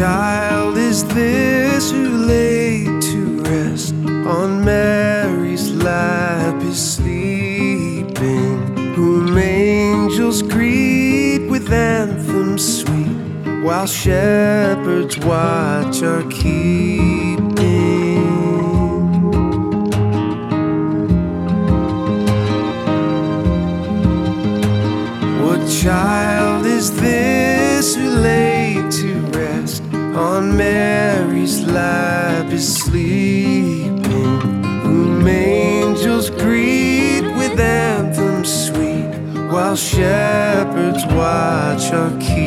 child is this who laid to rest on Mary's lap is sleeping, whom angels greet with anthems sweet, while shepherds watch our keeping. What child on Mary's lap is sleeping, whom angels greet with anthems sweet, while shepherds watch our keep.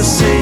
the same